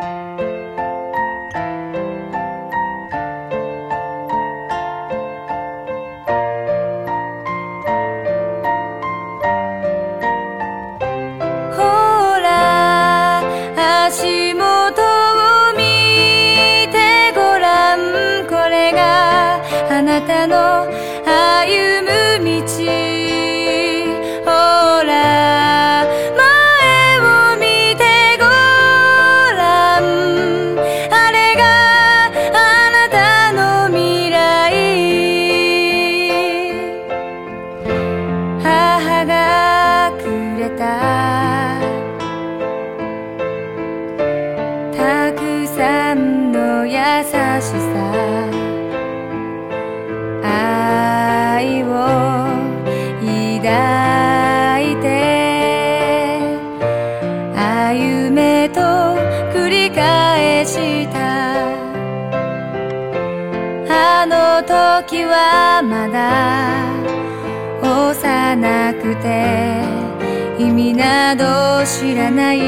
あなたの歩む時はまだ幼くて意味など知らない。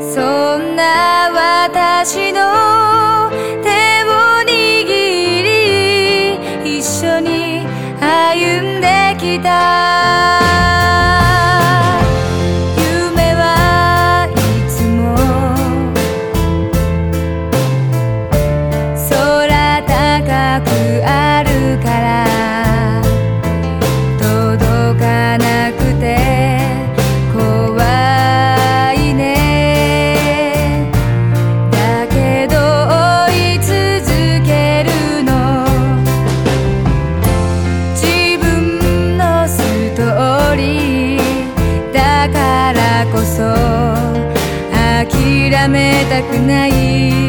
そんな私のくない